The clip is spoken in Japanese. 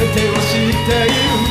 全てを知っている